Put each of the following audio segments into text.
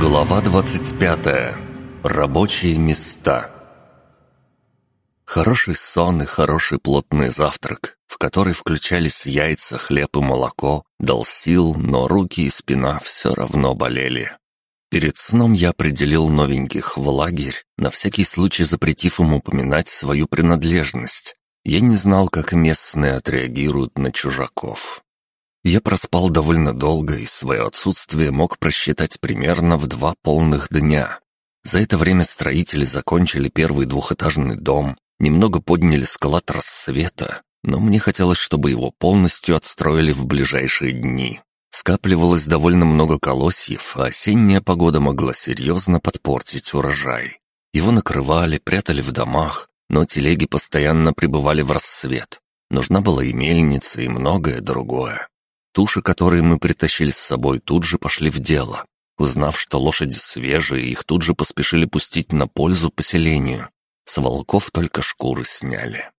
Глава 25. Рабочие места. Хороший сон и хороший плотный завтрак, в который включались яйца, хлеб и молоко, дал сил, но руки и спина все равно болели. Перед сном я определил новеньких в лагерь, на всякий случай запретив им упоминать свою принадлежность. Я не знал, как местные отреагируют на чужаков. Я проспал довольно долго и свое отсутствие мог просчитать примерно в два полных дня. За это время строители закончили первый двухэтажный дом, немного подняли склад рассвета, но мне хотелось, чтобы его полностью отстроили в ближайшие дни. Скапливалось довольно много колосьев, а осенняя погода могла серьезно подпортить урожай. Его накрывали, прятали в домах, но телеги постоянно пребывали в рассвет. Нужна была и мельница, и многое другое. Туши, которые мы притащили с собой, тут же пошли в дело. Узнав, что лошади свежие, их тут же поспешили пустить на пользу поселению. С волков только шкуры сняли.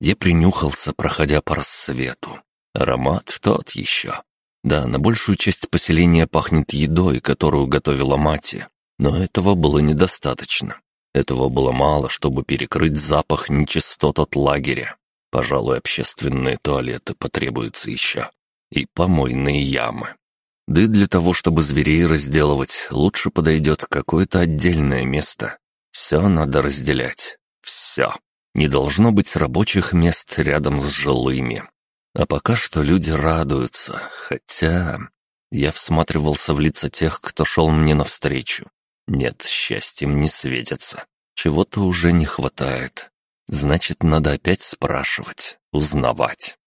Я принюхался, проходя по рассвету. Аромат тот еще. Да, на большую часть поселения пахнет едой, которую готовила мать, но этого было недостаточно. Этого было мало, чтобы перекрыть запах нечистот от лагеря. Пожалуй, общественные туалеты потребуются еще и помойные ямы. Да и для того, чтобы зверей разделывать, лучше подойдет какое-то отдельное место. Все надо разделять. Все. Не должно быть рабочих мест рядом с жилыми. А пока что люди радуются, хотя... Я всматривался в лица тех, кто шел мне навстречу. Нет, счастьем не светится. Чего-то уже не хватает. Значит, надо опять спрашивать, узнавать.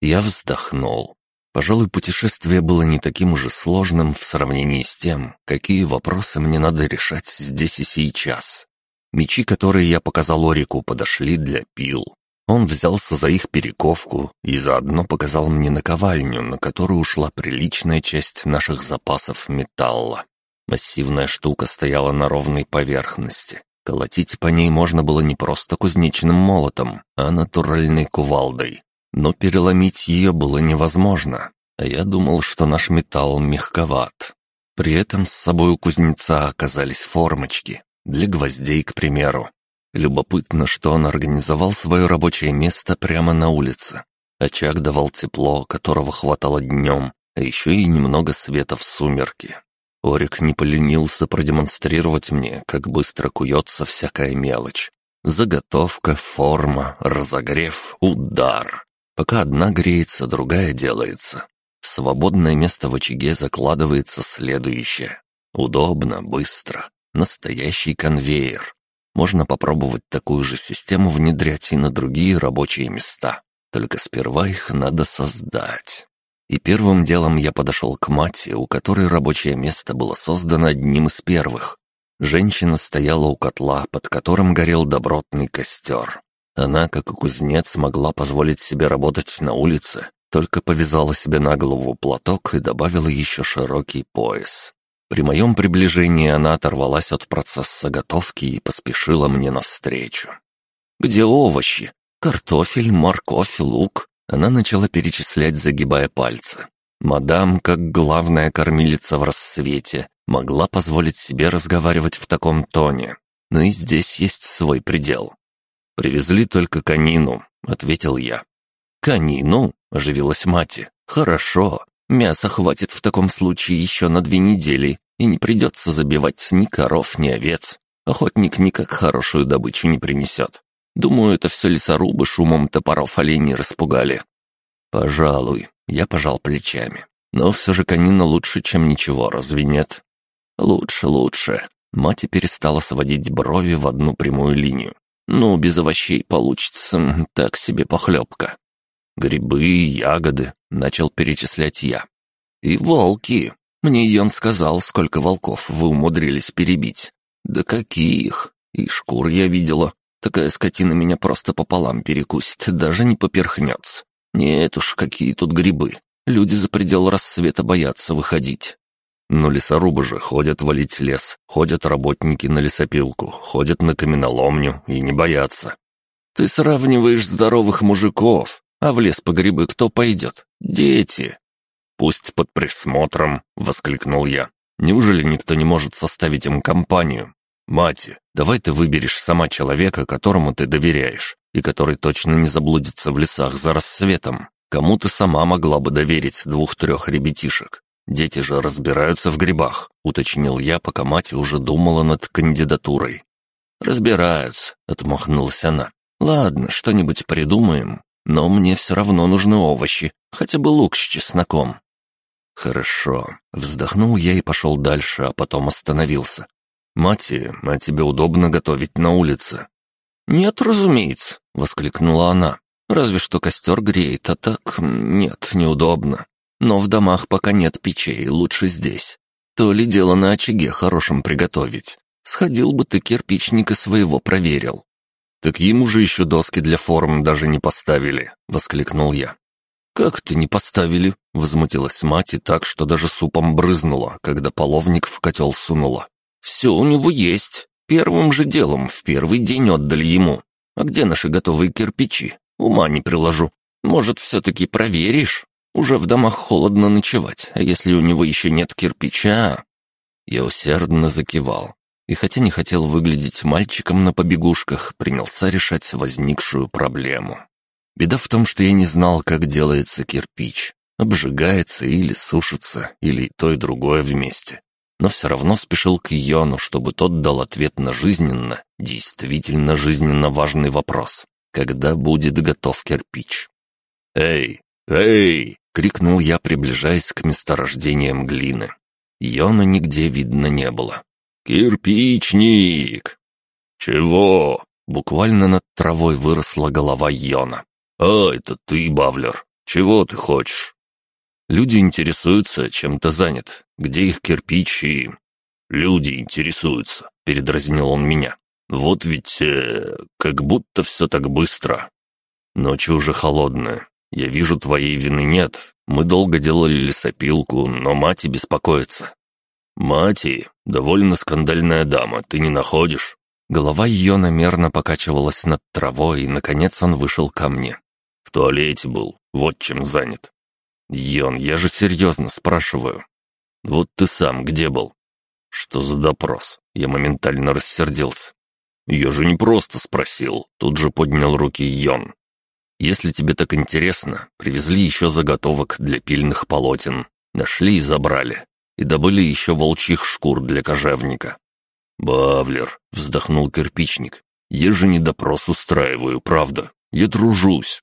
Я вздохнул. Пожалуй, путешествие было не таким уже сложным в сравнении с тем, какие вопросы мне надо решать здесь и сейчас. Мечи, которые я показал Орику, подошли для пил. Он взялся за их перековку и заодно показал мне наковальню, на которую ушла приличная часть наших запасов металла. Массивная штука стояла на ровной поверхности. Колотить по ней можно было не просто кузнечным молотом, а натуральной кувалдой но переломить ее было невозможно, а я думал, что наш металл мягковат. При этом с собой у кузнеца оказались формочки, для гвоздей, к примеру. Любопытно, что он организовал свое рабочее место прямо на улице. Очаг давал тепло, которого хватало днем, а еще и немного света в сумерки. Орик не поленился продемонстрировать мне, как быстро куется всякая мелочь. Заготовка, форма, разогрев, удар. Пока одна греется, другая делается. В свободное место в очаге закладывается следующее. Удобно, быстро. Настоящий конвейер. Можно попробовать такую же систему внедрять и на другие рабочие места. Только сперва их надо создать. И первым делом я подошел к мате, у которой рабочее место было создано одним из первых. Женщина стояла у котла, под которым горел добротный костер. Она, как и кузнец, могла позволить себе работать на улице, только повязала себе на голову платок и добавила еще широкий пояс. При моем приближении она оторвалась от процесса готовки и поспешила мне навстречу. «Где овощи? Картофель, морковь, лук?» Она начала перечислять, загибая пальцы. Мадам, как главная кормилица в рассвете, могла позволить себе разговаривать в таком тоне. Но и здесь есть свой предел. «Привезли только конину», — ответил я. «Конину?» — оживилась мать. «Хорошо. Мяса хватит в таком случае еще на две недели, и не придется забивать ни коров, ни овец. Охотник никак хорошую добычу не принесет. Думаю, это все лесорубы шумом топоров оленей распугали». «Пожалуй», — я пожал плечами. «Но все же конина лучше, чем ничего, разве нет?» «Лучше, лучше». Мать перестала сводить брови в одну прямую линию. Ну, без овощей получится так себе похлебка. Грибы, ягоды, начал перечислять я. И волки. Мне Йон сказал, сколько волков вы умудрились перебить. Да каких? И шкур я видела. Такая скотина меня просто пополам перекусит, даже не поперхнется. Нет уж, какие тут грибы. Люди за предел рассвета боятся выходить. Но лесорубы же ходят валить лес, ходят работники на лесопилку, ходят на каменоломню и не боятся. Ты сравниваешь здоровых мужиков, а в лес по грибы кто пойдет? Дети. Пусть под присмотром, воскликнул я. Неужели никто не может составить им компанию? Мати, давай ты выберешь сама человека, которому ты доверяешь, и который точно не заблудится в лесах за рассветом. Кому ты сама могла бы доверить двух-трех ребятишек? Дети же разбираются в грибах», — уточнил я, пока мать уже думала над кандидатурой. «Разбираются», — отмахнулась она. «Ладно, что-нибудь придумаем, но мне все равно нужны овощи, хотя бы лук с чесноком». «Хорошо», — вздохнул я и пошел дальше, а потом остановился. «Мати, а тебе удобно готовить на улице?» «Нет, разумеется», — воскликнула она. «Разве что костер греет, а так нет, неудобно. Но в домах пока нет печей, лучше здесь. То ли дело на очаге хорошем приготовить. Сходил бы ты кирпичника своего проверил». «Так ему же еще доски для форм даже не поставили», — воскликнул я. «Как ты не поставили?» — возмутилась мать и так, что даже супом брызнула, когда половник в котел сунула. «Все у него есть. Первым же делом в первый день отдали ему. А где наши готовые кирпичи? Ума не приложу. Может, все-таки проверишь? Уже в домах холодно ночевать, а если у него еще нет кирпича...» Я усердно закивал. И хотя не хотел выглядеть мальчиком на побегушках, принялся решать возникшую проблему. Беда в том, что я не знал, как делается кирпич. Обжигается или сушится, или то, и другое вместе. Но все равно спешил к Йону, чтобы тот дал ответ на жизненно, действительно жизненно важный вопрос. Когда будет готов кирпич? «Эй, эй!» — крикнул я, приближаясь к месторождениям глины. Йона нигде видно не было. «Кирпичник!» «Чего?» Буквально над травой выросла голова Йона. «А, это ты, Бавлер. Чего ты хочешь?» «Люди интересуются, чем то занят. Где их кирпичи?» «Люди интересуются», — передразнил он меня. «Вот ведь... Э, как будто все так быстро. Ночь уже холодная. Я вижу, твоей вины нет. Мы долго делали лесопилку, но мать беспокоится. «Мати, довольно скандальная дама, ты не находишь?» Голова ее намерно покачивалась над травой, и, наконец, он вышел ко мне. «В туалете был, вот чем занят». «Йон, я же серьезно спрашиваю». «Вот ты сам где был?» «Что за допрос?» Я моментально рассердился. «Я же не просто спросил», тут же поднял руки Йон. «Если тебе так интересно, привезли еще заготовок для пильных полотен. Нашли и забрали и добыли еще волчьих шкур для кожевника. «Бавлер», — вздохнул кирпичник, — «я же не допрос устраиваю, правда. Я тружусь».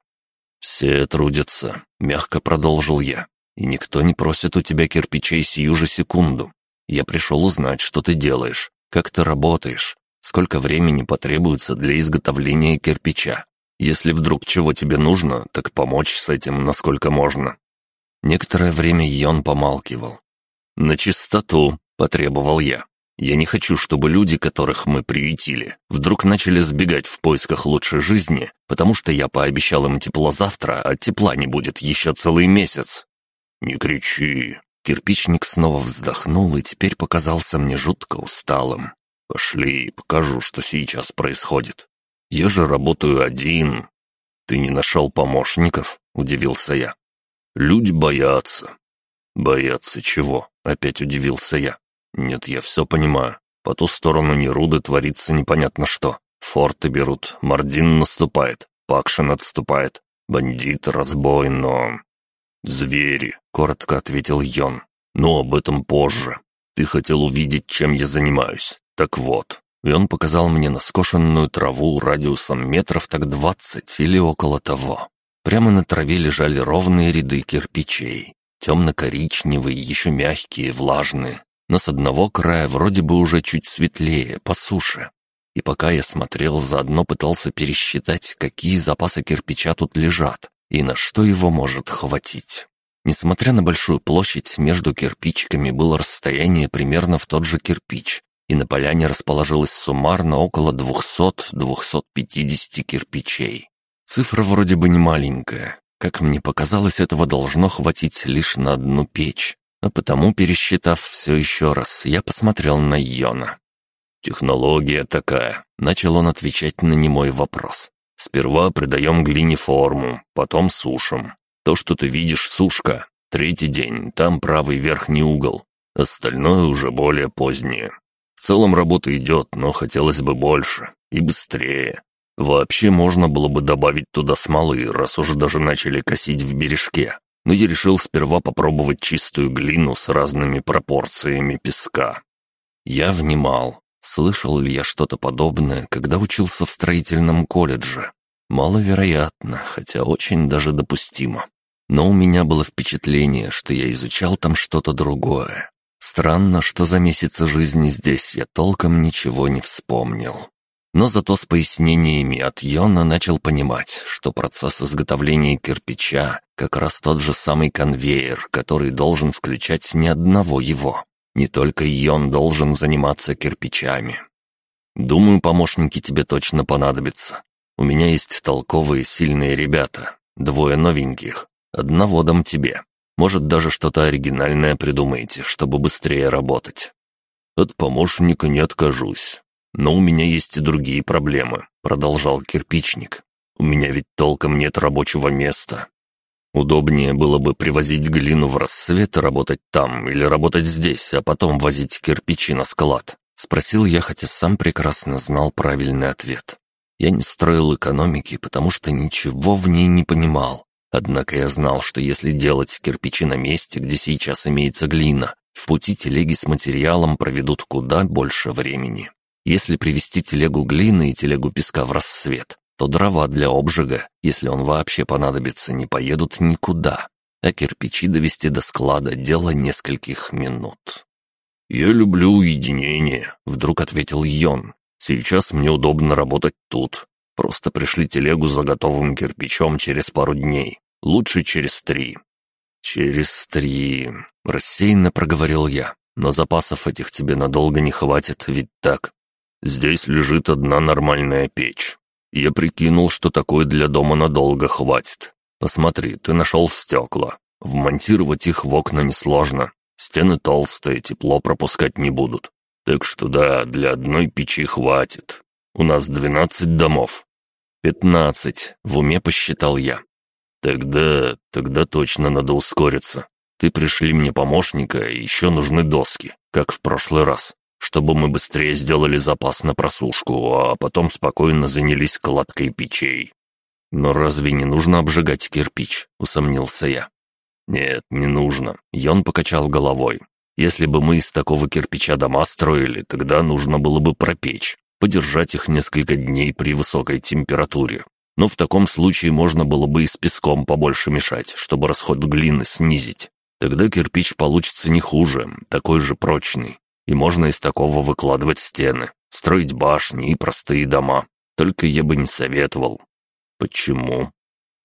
«Все трудятся», — мягко продолжил я, — «и никто не просит у тебя кирпичей сию же секунду. Я пришел узнать, что ты делаешь, как ты работаешь, сколько времени потребуется для изготовления кирпича. Если вдруг чего тебе нужно, так помочь с этим насколько можно». Некоторое время Йон помалкивал, «На чистоту», — потребовал я. «Я не хочу, чтобы люди, которых мы приютили, вдруг начали сбегать в поисках лучшей жизни, потому что я пообещал им тепло завтра, а тепла не будет еще целый месяц». «Не кричи». Кирпичник снова вздохнул и теперь показался мне жутко усталым. «Пошли, покажу, что сейчас происходит. Я же работаю один». «Ты не нашел помощников?» — удивился я. «Люди боятся». «Боятся чего?» Опять удивился я. Нет, я все понимаю. По ту сторону Неруды творится непонятно что. Форты берут, Мардин наступает, Пакшин отступает. Бандит, разбой, но... «Звери», — коротко ответил Йон. «Но об этом позже. Ты хотел увидеть, чем я занимаюсь. Так вот». И он показал мне на скошенную траву радиусом метров так двадцать или около того. Прямо на траве лежали ровные ряды кирпичей. Темно-коричневые, еще мягкие, влажные, но с одного края вроде бы уже чуть светлее, по суше. И пока я смотрел, заодно пытался пересчитать, какие запасы кирпича тут лежат и на что его может хватить. Несмотря на большую площадь, между кирпичиками было расстояние примерно в тот же кирпич, и на поляне расположилось суммарно около 200-250 кирпичей. Цифра вроде бы не маленькая, как мне показалось, этого должно хватить лишь на одну печь, а потому, пересчитав все еще раз, я посмотрел на Йона. «Технология такая», — начал он отвечать на немой вопрос. «Сперва придаем глине форму, потом сушим. То, что ты видишь, сушка. Третий день, там правый верхний угол. Остальное уже более позднее. В целом работа идет, но хотелось бы больше и быстрее. Вообще можно было бы добавить туда смолы, раз уже даже начали косить в бережке. Но я решил сперва попробовать чистую глину с разными пропорциями песка. Я внимал. Слышал ли я что-то подобное, когда учился в строительном колледже? Маловероятно, хотя очень даже допустимо. Но у меня было впечатление, что я изучал там что-то другое. Странно, что за месяцы жизни здесь я толком ничего не вспомнил. Но зато с пояснениями от Йона начал понимать, что процесс изготовления кирпича как раз тот же самый конвейер, который должен включать не одного его. Не только Йон должен заниматься кирпичами. Думаю, помощники тебе точно понадобятся. У меня есть толковые, сильные ребята, двое новеньких. Одного дам тебе. Может, даже что-то оригинальное придумаете, чтобы быстрее работать. От помощника не откажусь. «Но у меня есть и другие проблемы», — продолжал кирпичник. «У меня ведь толком нет рабочего места. Удобнее было бы привозить глину в рассвет и работать там, или работать здесь, а потом возить кирпичи на склад», — спросил я, хотя сам прекрасно знал правильный ответ. Я не строил экономики, потому что ничего в ней не понимал. Однако я знал, что если делать кирпичи на месте, где сейчас имеется глина, в пути телеги с материалом проведут куда больше времени. Если привезти телегу глины и телегу песка в рассвет, то дрова для обжига, если он вообще понадобится, не поедут никуда, а кирпичи довести до склада – дело нескольких минут. «Я люблю уединение», — вдруг ответил Йон. «Сейчас мне удобно работать тут. Просто пришли телегу за готовым кирпичом через пару дней. Лучше через три». «Через три...» — рассеянно проговорил я. «Но запасов этих тебе надолго не хватит, ведь так?» Здесь лежит одна нормальная печь. Я прикинул, что такое для дома надолго хватит. Посмотри, ты нашел стекла. Вмонтировать их в окна несложно. Стены толстые, тепло пропускать не будут. Так что да, для одной печи хватит. У нас двенадцать домов. Пятнадцать, в уме посчитал я. Тогда, тогда точно надо ускориться. Ты пришли мне помощника, и еще нужны доски, как в прошлый раз чтобы мы быстрее сделали запас на просушку, а потом спокойно занялись кладкой печей. Но разве не нужно обжигать кирпич?» — усомнился я. «Нет, не нужно». Йон покачал головой. «Если бы мы из такого кирпича дома строили, тогда нужно было бы пропечь, подержать их несколько дней при высокой температуре. Но в таком случае можно было бы и с песком побольше мешать, чтобы расход глины снизить. Тогда кирпич получится не хуже, такой же прочный и можно из такого выкладывать стены, строить башни и простые дома. Только я бы не советовал. Почему?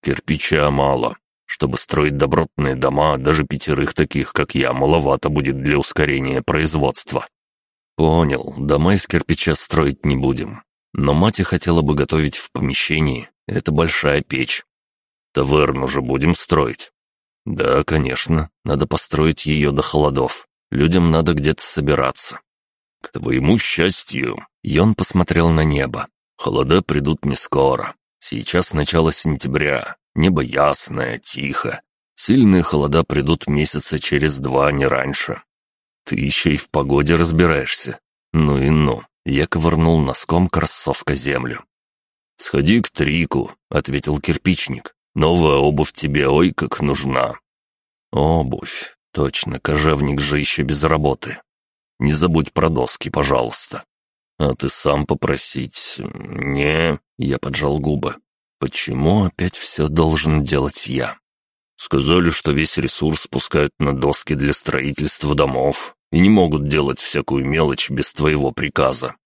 Кирпича мало. Чтобы строить добротные дома, даже пятерых таких, как я, маловато будет для ускорения производства. Понял, дома из кирпича строить не будем. Но мать хотела бы готовить в помещении. Это большая печь. Таверну же будем строить. Да, конечно, надо построить ее до холодов. Людям надо где-то собираться. К твоему счастью, Йон посмотрел на небо. Холода придут не скоро. Сейчас начало сентября. Небо ясное, тихо. Сильные холода придут месяца через два, не раньше. Ты еще и в погоде разбираешься. Ну и ну. Я ковырнул носком кроссовка землю. «Сходи к Трику», — ответил кирпичник. «Новая обувь тебе ой как нужна». «Обувь. Точно, кожевник же еще без работы. Не забудь про доски, пожалуйста. А ты сам попросить... Не, я поджал губы. Почему опять все должен делать я? Сказали, что весь ресурс пускают на доски для строительства домов и не могут делать всякую мелочь без твоего приказа.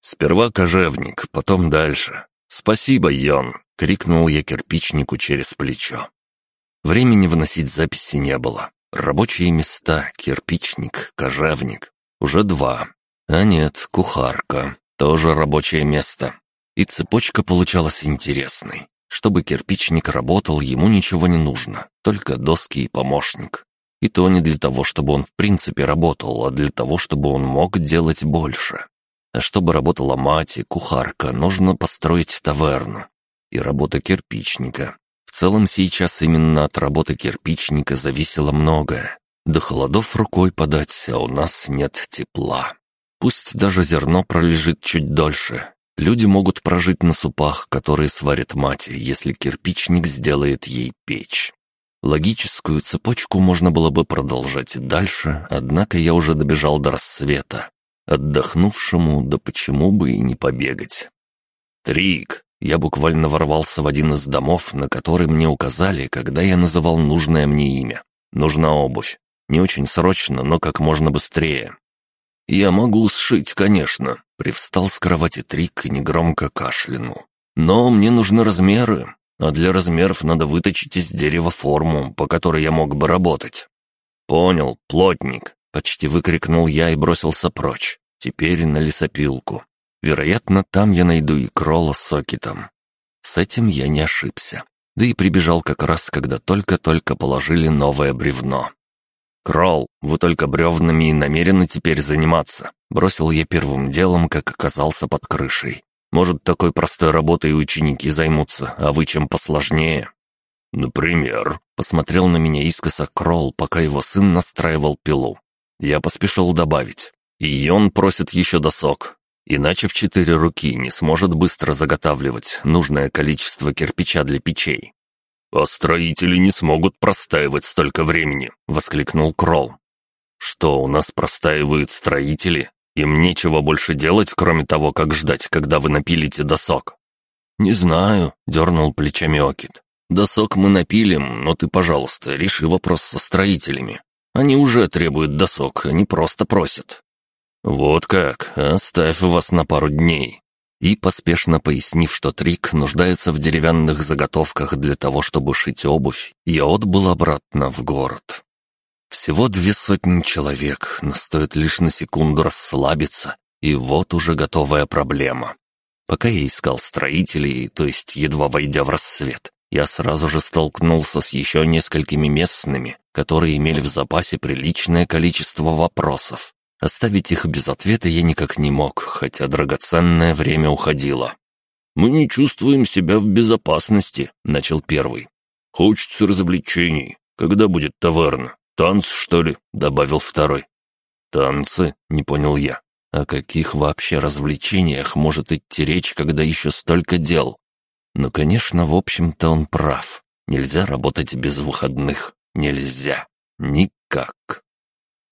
Сперва кожевник, потом дальше. «Спасибо, Йон!» — крикнул я кирпичнику через плечо. Времени вносить записи не было. Рабочие места, кирпичник, кожевник. Уже два. А нет, кухарка. Тоже рабочее место. И цепочка получалась интересной. Чтобы кирпичник работал, ему ничего не нужно, только доски и помощник. И то не для того, чтобы он в принципе работал, а для того, чтобы он мог делать больше. А чтобы работала мать и кухарка, нужно построить таверну. И работа кирпичника. В целом сейчас именно от работы кирпичника зависело многое. До холодов рукой подать, а у нас нет тепла. Пусть даже зерно пролежит чуть дольше. Люди могут прожить на супах, которые сварит мать, если кирпичник сделает ей печь. Логическую цепочку можно было бы продолжать дальше, однако я уже добежал до рассвета. Отдохнувшему, да почему бы и не побегать. Трик! Я буквально ворвался в один из домов, на который мне указали, когда я называл нужное мне имя. Нужна обувь. Не очень срочно, но как можно быстрее. «Я могу сшить, конечно», — привстал с кровати Трик и негромко кашлянул. «Но мне нужны размеры, а для размеров надо выточить из дерева форму, по которой я мог бы работать». «Понял, плотник», — почти выкрикнул я и бросился прочь. Теперь на лесопилку. Вероятно, там я найду и Кролла с Сокетом. С этим я не ошибся. Да и прибежал как раз, когда только-только положили новое бревно. «Кролл, вы только бревнами и намерены теперь заниматься», бросил я первым делом, как оказался под крышей. «Может, такой простой работой ученики займутся, а вы чем посложнее?» «Например», — посмотрел на меня искоса Кролл, пока его сын настраивал пилу. Я поспешил добавить. И он просит еще досок. Иначе в четыре руки не сможет быстро заготавливать нужное количество кирпича для печей. «А строители не смогут простаивать столько времени», — воскликнул Кролл. «Что, у нас простаивают строители? Им нечего больше делать, кроме того, как ждать, когда вы напилите досок?» «Не знаю», — дернул плечами Окит. «Досок мы напилим, но ты, пожалуйста, реши вопрос со строителями. Они уже требуют досок, они просто просят». «Вот как, оставь вас на пару дней». И, поспешно пояснив, что Трик нуждается в деревянных заготовках для того, чтобы шить обувь, я отбыл обратно в город. Всего две сотни человек, но стоит лишь на секунду расслабиться, и вот уже готовая проблема. Пока я искал строителей, то есть едва войдя в рассвет, я сразу же столкнулся с еще несколькими местными, которые имели в запасе приличное количество вопросов. Оставить их без ответа я никак не мог, хотя драгоценное время уходило. «Мы не чувствуем себя в безопасности», — начал первый. «Хочется развлечений. Когда будет таверна? Танц, что ли?» — добавил второй. «Танцы?» — не понял я. О каких вообще развлечениях может идти речь, когда еще столько дел? Ну, конечно, в общем-то он прав. Нельзя работать без выходных. Нельзя. Никак.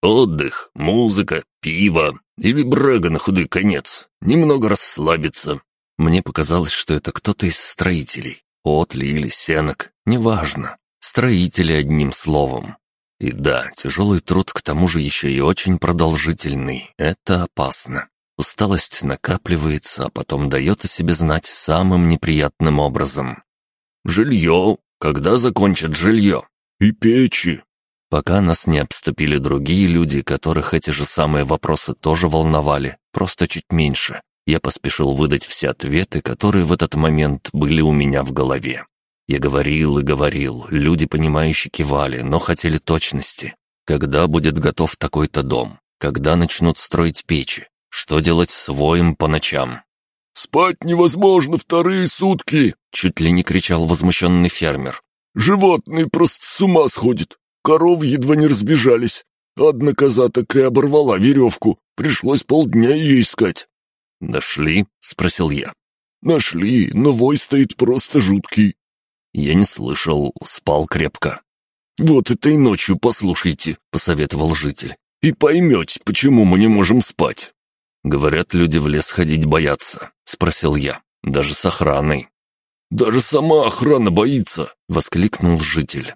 Отдых, музыка, пиво или брага на худой конец. Немного расслабиться. Мне показалось, что это кто-то из строителей. Отли или Сенок, неважно. Строители одним словом. И да, тяжелый труд к тому же еще и очень продолжительный. Это опасно. Усталость накапливается, а потом дает о себе знать самым неприятным образом. «Жилье! Когда закончат жилье?» «И печи! Пока нас не обступили другие люди, которых эти же самые вопросы тоже волновали, просто чуть меньше, я поспешил выдать все ответы, которые в этот момент были у меня в голове. Я говорил и говорил, люди, понимающие, кивали, но хотели точности. Когда будет готов такой-то дом? Когда начнут строить печи? Что делать с воем по ночам? «Спать невозможно вторые сутки!» — чуть ли не кричал возмущенный фермер. «Животные просто с ума сходят. Коров едва не разбежались. Одна коза так и оборвала веревку. Пришлось полдня ее искать». «Нашли?» — спросил я. «Нашли, но вой стоит просто жуткий». Я не слышал, спал крепко. «Вот этой ночью послушайте», — посоветовал житель. «И поймете, почему мы не можем спать». «Говорят, люди в лес ходить боятся», — спросил я. «Даже с охраной». «Даже сама охрана боится», — воскликнул житель.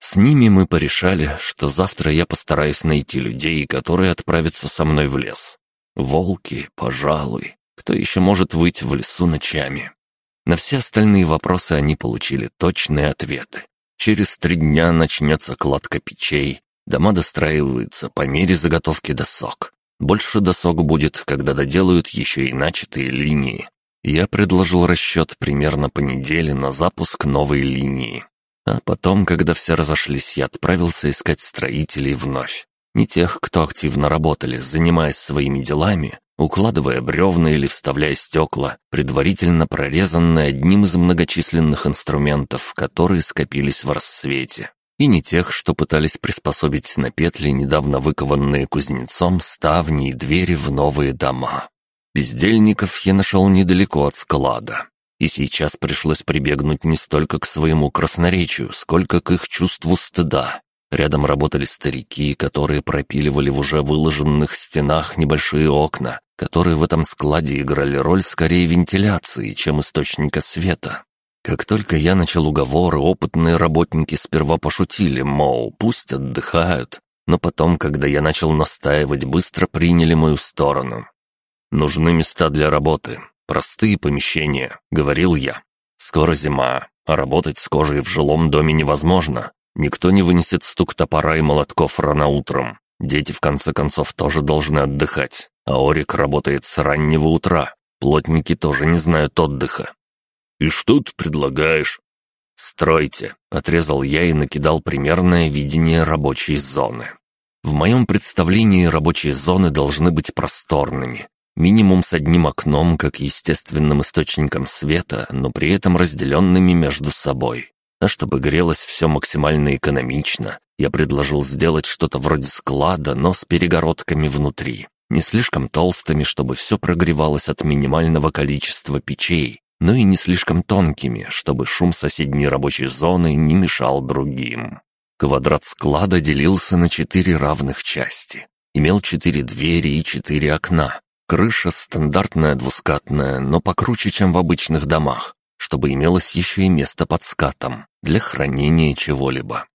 С ними мы порешали, что завтра я постараюсь найти людей, которые отправятся со мной в лес. Волки, пожалуй. Кто еще может выйти в лесу ночами? На все остальные вопросы они получили точные ответы. Через три дня начнется кладка печей, дома достраиваются по мере заготовки досок. Больше досок будет, когда доделают еще и начатые линии. Я предложил расчет примерно по неделе на запуск новой линии. А потом, когда все разошлись, я отправился искать строителей вновь. Не тех, кто активно работали, занимаясь своими делами, укладывая бревна или вставляя стекла, предварительно прорезанные одним из многочисленных инструментов, которые скопились в рассвете. и не тех, что пытались приспособить на петли недавно выкованные кузнецом ставни и двери в новые дома. Бездельников я нашел недалеко от склада, и сейчас пришлось прибегнуть не столько к своему красноречию, сколько к их чувству стыда. Рядом работали старики, которые пропиливали в уже выложенных стенах небольшие окна, которые в этом складе играли роль скорее вентиляции, чем источника света. Как только я начал уговоры, опытные работники сперва пошутили, мол, пусть отдыхают, но потом, когда я начал настаивать, быстро приняли мою сторону. «Нужны места для работы, простые помещения», — говорил я. «Скоро зима, а работать с кожей в жилом доме невозможно. Никто не вынесет стук топора и молотков рано утром. Дети, в конце концов, тоже должны отдыхать, а Орик работает с раннего утра. Плотники тоже не знают отдыха. «И что ты предлагаешь?» «Стройте», — отрезал я и накидал примерное видение рабочей зоны. В моем представлении рабочие зоны должны быть просторными, минимум с одним окном, как естественным источником света, но при этом разделенными между собой. А чтобы грелось все максимально экономично, я предложил сделать что-то вроде склада, но с перегородками внутри. Не слишком толстыми, чтобы все прогревалось от минимального количества печей, но и не слишком тонкими, чтобы шум соседней рабочей зоны не мешал другим. Квадрат склада делился на четыре равных части. Имел четыре двери и четыре окна. Крыша стандартная двускатная, но покруче, чем в обычных домах, чтобы имелось еще и место под скатом для хранения чего-либо.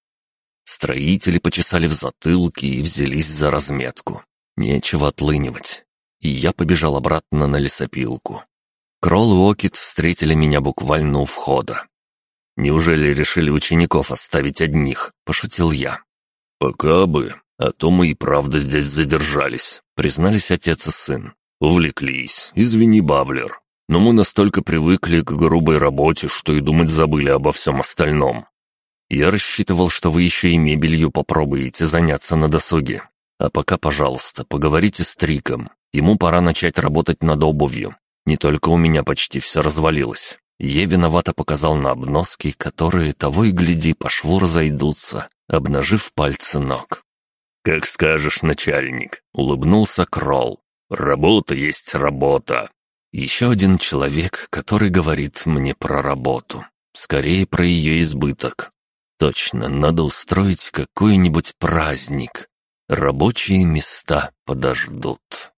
Строители почесали в затылке и взялись за разметку. Нечего отлынивать. И я побежал обратно на лесопилку. Кролл и Окит встретили меня буквально у входа. «Неужели решили учеников оставить одних?» – пошутил я. «Пока бы, а то мы и правда здесь задержались», – признались отец и сын. «Увлеклись. Извини, Бавлер. Но мы настолько привыкли к грубой работе, что и думать забыли обо всем остальном. Я рассчитывал, что вы еще и мебелью попробуете заняться на досуге. А пока, пожалуйста, поговорите с Триком. Ему пора начать работать над обувью. Не только у меня почти все развалилось. Я виновато показал на обноски, которые того и гляди по шву разойдутся, обнажив пальцы ног. «Как скажешь, начальник», — улыбнулся Кролл. «Работа есть работа». Еще один человек, который говорит мне про работу. Скорее, про ее избыток. Точно, надо устроить какой-нибудь праздник. Рабочие места подождут.